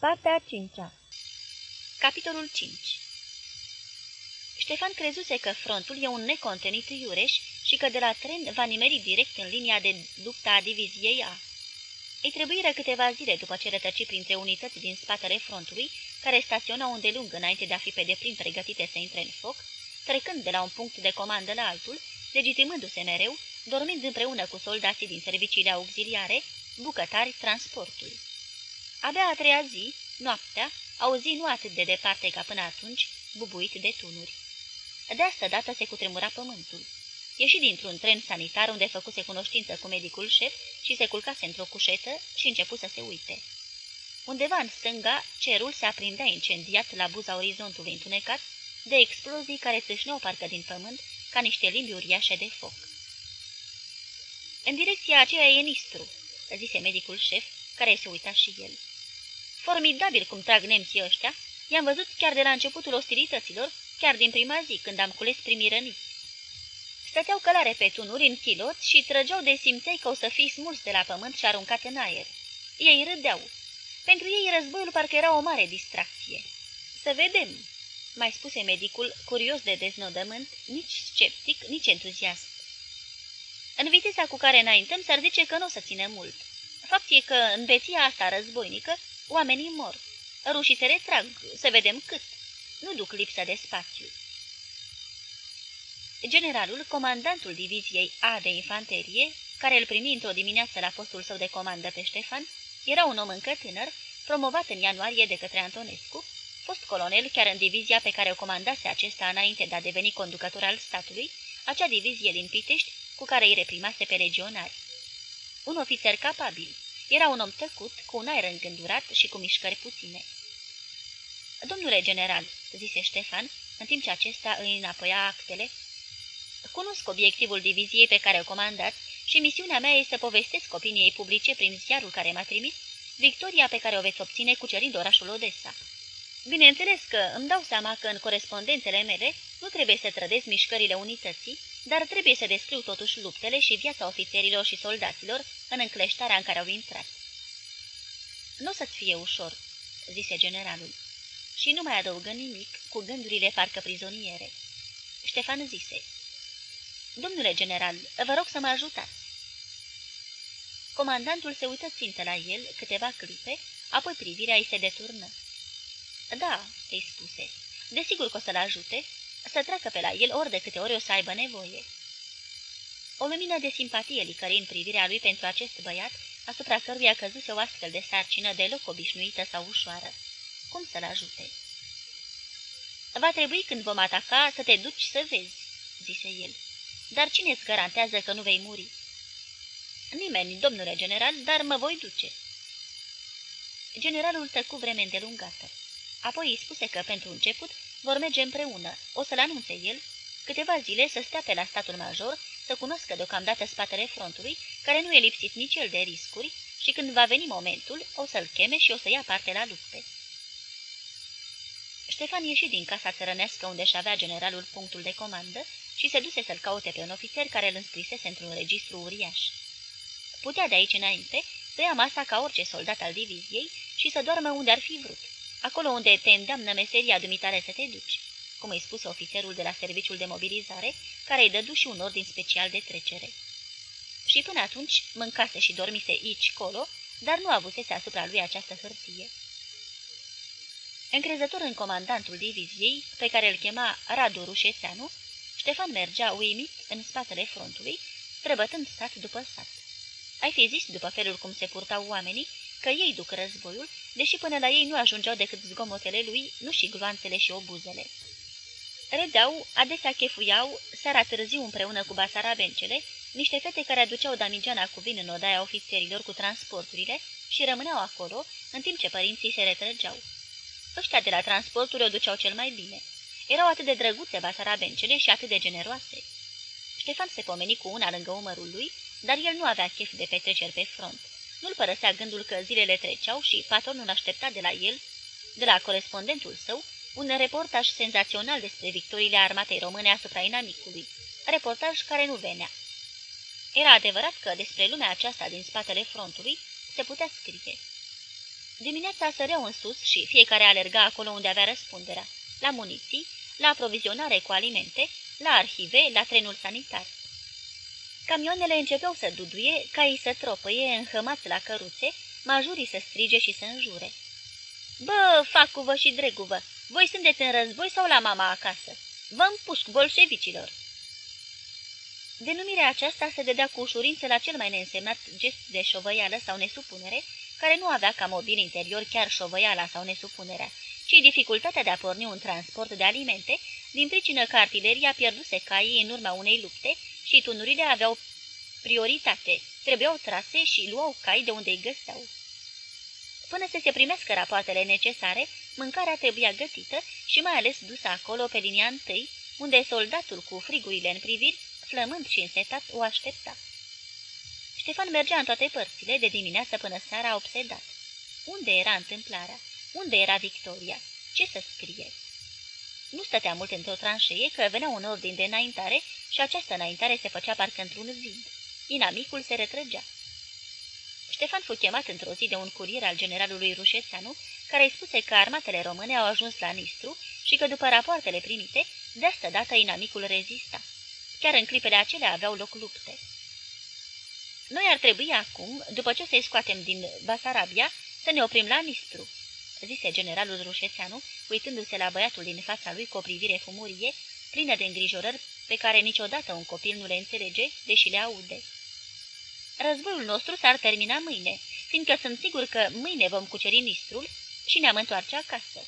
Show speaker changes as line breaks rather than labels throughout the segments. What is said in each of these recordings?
Partea 5
Capitolul 5 Ștefan crezuse că frontul e un necontenit iureș și că de la tren va nimeri direct în linia de luptă a diviziei A. Îi trebuiră câteva zile după ce rătăci printre unități din spatele frontului, care staționau undelung înainte de a fi pe deplin pregătite să intre în foc, trecând de la un punct de comandă la altul, legitimându-se mereu, dormind împreună cu soldații din serviciile auxiliare, bucătari, transporturi. Abia a treia zi, noaptea, auzi nu atât de departe ca până atunci, bubuit de tunuri. De asta dată se cutremura pământul. Ieși dintr-un tren sanitar unde făcuse cunoștință cu medicul șef și se culcase într-o cușetă și începu să se uite. Undeva în stânga, cerul se aprindea incendiat la buza orizontului întunecat de explozii care țâșneau parcă din pământ ca niște limbi uriașe de foc. În direcția aceea e Nistru," zise medicul șef, care se uita și el. Formidabil cum trag nemții ăștia, i-am văzut chiar de la începutul ostilităților, chiar din prima zi, când am cules primii răniți. Stăteau călare pe tunuri în chilot și trăgeau de simței că o să fii smuls de la pământ și aruncat în aer. Ei râdeau. Pentru ei războiul parcă era o mare distracție. Să vedem, mai spuse medicul, curios de deznodământ, nici sceptic, nici entuziast. În viteza cu care înaintăm s-ar zice că nu o să țină mult. Fapt e că în beția asta războinică oamenii mor. Rușii se retrag, să vedem cât. Nu duc lipsa de spațiu. Generalul, comandantul diviziei A de infanterie, care îl primi într-o dimineață la postul său de comandă pe Ștefan, era un om încă tânăr, promovat în ianuarie de către Antonescu, fost colonel chiar în divizia pe care o comandase acesta înainte de a deveni conducător al statului, acea divizie din Pitești cu care îi reprimase pe regionali. Un ofițer capabil. Era un om tăcut, cu un aer îngândurat și cu mișcări puține. Domnule general," zise Ștefan, în timp ce acesta îi înapoia actele, cunosc obiectivul diviziei pe care o comandați și misiunea mea este să povestesc opiniei publice prin ziarul care m-a trimis victoria pe care o veți obține cucerind orașul Odessa. Bineînțeles că îmi dau seama că în corespondențele mele nu trebuie să trădez mișcările unității, dar trebuie să descriu totuși luptele și viața ofițerilor și soldaților în încleștarea în care au intrat. Nu o să-ți fie ușor," zise generalul. Și nu mai adăugă nimic, cu gândurile parcă prizoniere. Ștefan zise, Domnule general, vă rog să mă ajutați." Comandantul se uită țintă la el câteva clipe, apoi privirea îi se deturnă. Da," îi spuse, desigur că o să-l ajute, să treacă pe la el ori de câte ori o să aibă nevoie." O lumină de simpatie licări în privirea lui pentru acest băiat, asupra căruia căzuse o astfel de sarcină deloc obișnuită sau ușoară. Cum să-l ajute? Va trebui când vom ataca să te duci să vezi," zise el. Dar cine îți garantează că nu vei muri?" Nimeni, domnule general, dar mă voi duce." Generalul tăcu vreme îndelungată. Apoi îi spuse că, pentru început, vor merge împreună, o să-l anunțe el, câteva zile să stea pe la statul major, să cunoască deocamdată spatele frontului, care nu e lipsit nici el de riscuri, și când va veni momentul, o să-l cheme și o să ia parte la lupte. Ștefan ieși din casa țărănească unde și avea generalul punctul de comandă și se duse să-l caute pe un ofițer care îl înscrisese într-un registru uriaș. Putea de aici înainte să ia masa ca orice soldat al diviziei și să doarmă unde ar fi vrut, acolo unde te îndeamnă meseria dumitare să te duci, cum îi spuse ofițerul de la serviciul de mobilizare, care îi dădu și un ordin special de trecere. Și până atunci mâncase și dormise aici, colo, dar nu avusese asupra lui această hârtie. Încrezător în comandantul diviziei, pe care îl chema Radu Rușețeanu, Ștefan mergea uimit în spatele frontului, străbătând sat după sat. Ai fi zis, după felul cum se purtau oamenii, că ei duc războiul, deși până la ei nu ajungeau decât zgomotele lui, nu și gloanțele și obuzele. Râdeau, adesea chefuiau, seara târziu împreună cu basarabencele, niște fete care aduceau damigeana cu vin în odaia ofițerilor cu transporturile și rămâneau acolo, în timp ce părinții se retrăgeau. Ăștia de la transporturi o duceau cel mai bine. Erau atât de drăguțe basarabencele și atât de generoase. Ștefan se pomeni cu una lângă umărul lui, dar el nu avea chef de petreceri pe front. Nu-l părăsea gândul că zilele treceau și patronul aștepta de la el, de la corespondentul său, un reportaj senzațional despre victoriile armatei române asupra inamicului, reportaj care nu venea. Era adevărat că despre lumea aceasta din spatele frontului se putea scrie. Dimineața săreau în sus și fiecare alerga acolo unde avea răspunderea, la muniții, la aprovizionare cu alimente, la arhive, la trenul sanitar. Camioanele începeau să duduie, caii să tropăie, înhămați la căruțe, majurii să strige și să înjure. Bă, facu-vă și dregu-vă, voi sunteți în război sau la mama acasă? Vă împușc bolșevicilor! Denumirea aceasta se dădea cu ușurință la cel mai neînsemnat gest de șovăială sau nesupunere, care nu avea ca mobil interior chiar șovăiala sau nesupunerea, ci dificultatea de a porni un transport de alimente, din pricină că artileria pierduse caii în urma unei lupte și tunurile aveau prioritate, trebuiau trase și luau cai de unde îi găseau. Până să se primească rapoartele necesare, mâncarea trebuia gătită și mai ales dusă acolo pe linia întâi, unde soldatul cu frigurile în priviri, flămând și însetat, o aștepta. Ștefan mergea în toate părțile, de dimineață până seara, obsedat. Unde era întâmplarea? Unde era Victoria? Ce să scrie? Nu stătea mult într-o tranșee, că venea un ordin de înaintare și această înaintare se făcea parcă într-un zid. Inamicul se retrăgea. Ștefan fu chemat într-o zi de un curier al generalului Rușețanu, care îi spuse că armatele române au ajuns la Nistru și că după rapoartele primite, de asta dată inamicul rezista. Chiar în clipele acelea aveau loc lupte. Noi ar trebui acum, după ce o să-i scoatem din Basarabia, să ne oprim la Nistru, zise generalul Rușețeanu, uitându-se la băiatul din fața lui cu o privire fumurie, plină de îngrijorări pe care niciodată un copil nu le înțelege, deși le aude. Războiul nostru s-ar termina mâine, fiindcă sunt sigur că mâine vom cuceri Nistrul și ne-am întoarce acasă.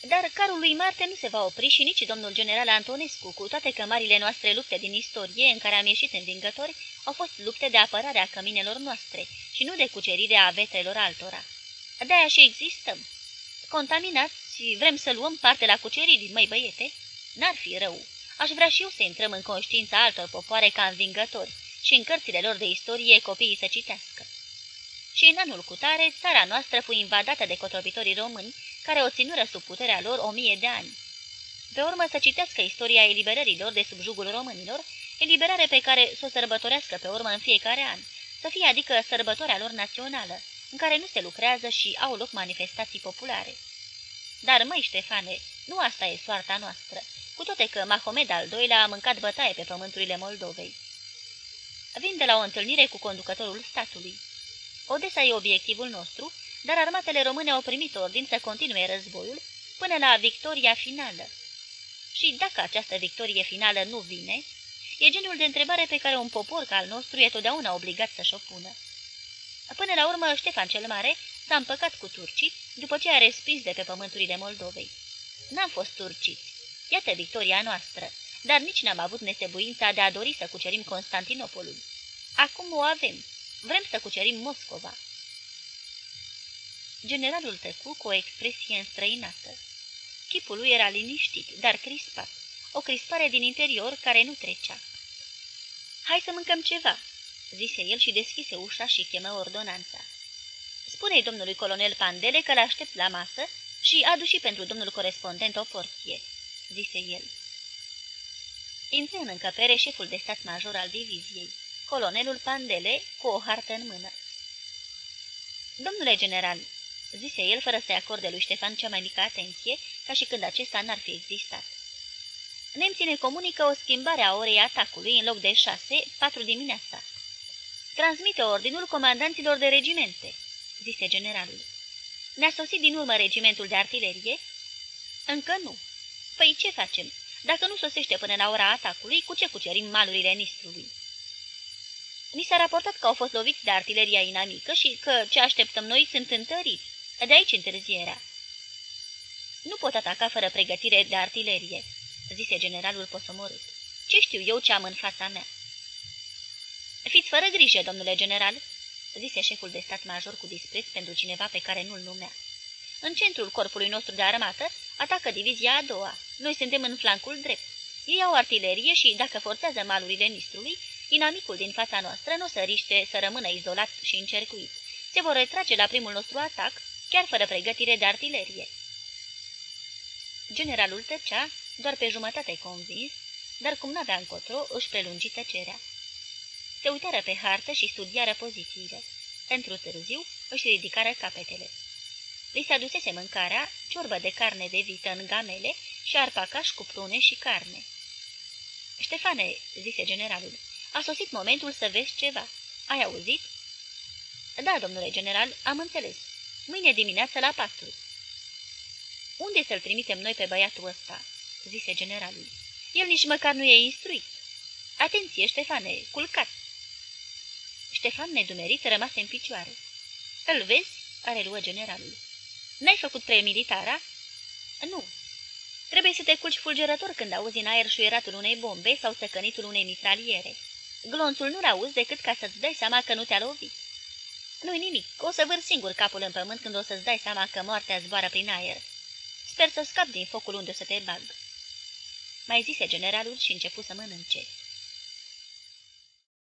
Dar carul lui Marte nu se va opri și nici domnul general Antonescu, cu toate că marile noastre lupte din istorie în care am ieșit învingători, au fost lupte de apărare a căminelor noastre și nu de cucerire a vetrelor altora. De-aia și existăm. Contaminați și vrem să luăm parte la cuceriri, măi băiete? N-ar fi rău. Aș vrea și eu să intrăm în conștiința altor popoare ca învingători și în cărțile lor de istorie copiii să citească. Și în anul cutare, țara noastră fu invadată de cotropitorii români, care o ținură sub puterea lor o mie de ani. Pe urmă să citească istoria eliberărilor de sub jugul românilor, eliberare pe care să o sărbătorească pe urmă în fiecare an, să fie adică sărbătoarea lor națională, în care nu se lucrează și au loc manifestații populare. Dar, măi, Ștefane, nu asta e soarta noastră, cu toate că Mahomed al II-lea a mâncat bătaie pe pământurile Moldovei. Vin de la o întâlnire cu conducătorul statului. Odessa e obiectivul nostru, dar armatele române au primit ordin să continue războiul până la victoria finală. Și dacă această victorie finală nu vine, e genul de întrebare pe care un popor ca al nostru e totdeauna obligat să-și o pună. Până la urmă, Ștefan cel Mare s-a împăcat cu turcii după ce a respins de pe pământurile Moldovei. N-am fost turciți. Iată victoria noastră, dar nici n-am avut nesebuința de a dori să cucerim Constantinopolul. Acum o avem. Vrem să cucerim Moscova. Generalul tăcu cu o expresie înstrăinată. Chipul lui era liniștit, dar crispat. O crispare din interior care nu trecea. Hai să mâncăm ceva," zise el și deschise ușa și chemă ordonanța. Spune-i domnului colonel Pandele că l-aștept la masă și adu și pentru domnul corespondent o porție," zise el. Intră în încăpere șeful de stat major al diviziei, colonelul Pandele, cu o hartă în mână. Domnule general," zise el fără să-i acorde lui Ștefan cea mai mică atenție, ca și când acesta n-ar fi existat. Nemții ne comunică o schimbare a orei atacului în loc de șase, patru dimineața. Transmite ordinul comandanților de regimente, zise generalul. Ne-a sosit din urmă regimentul de artilerie? Încă nu. Păi ce facem? Dacă nu sosește până la ora atacului, cu ce cucerim malurile Nistrului? Mi s-a raportat că au fost loviți de artileria inamică și că ce așteptăm noi sunt întăriți. De aici întârzierea. Nu pot ataca fără pregătire de artilerie, zise generalul posomorât. Ce știu eu ce am în fața mea? Fiți fără grijă, domnule general, zise șeful de stat major cu dispreț pentru cineva pe care nu-l numea. În centrul corpului nostru de armată atacă divizia a doua. Noi suntem în flancul drept. Ei au artilerie și, dacă forțează malurile Nistrului, inamicul din fața noastră nu să riște să rămână izolat și încercuit. Se vor retrage la primul nostru atac, chiar fără pregătire de artilerie. Generalul tăcea, doar pe jumătate convins, dar cum n-avea încotro, își prelungi tăcerea. Se uitară pe hartă și studiară pozițiile. Într-un târziu își ridicară capetele. Li se adusese mâncarea, ciorbă de carne de vită în gamele și arpacaș cu prune și carne. Ștefane," zise generalul, a sosit momentul să vezi ceva. Ai auzit?" Da, domnule general, am înțeles. Mâine dimineață la patru." Unde să-l trimitem noi pe băiatul ăsta?" zise generalul. El nici măcar nu e instruit." Atenție, Ștefane, culcat!" Ștefan, nedumerit, rămase în picioare. Îl vezi?" are luă generalul. N-ai făcut premilitara?" Nu." Trebuie să te culci fulgerător când auzi în aer șuieratul unei bombe sau săcănitul unei mitraliere. Glonțul nu-l auzi decât ca să-ți dai seama că nu te-a lovit. Nu-i nimic, o să vâr singur capul în pământ când o să-ți dai seama că moartea zboară prin aer. Sper să scap din focul unde o să te bag." Mai zise generalul și începu să mănânce.